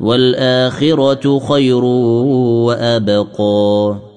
والآخرة خير وأبقى.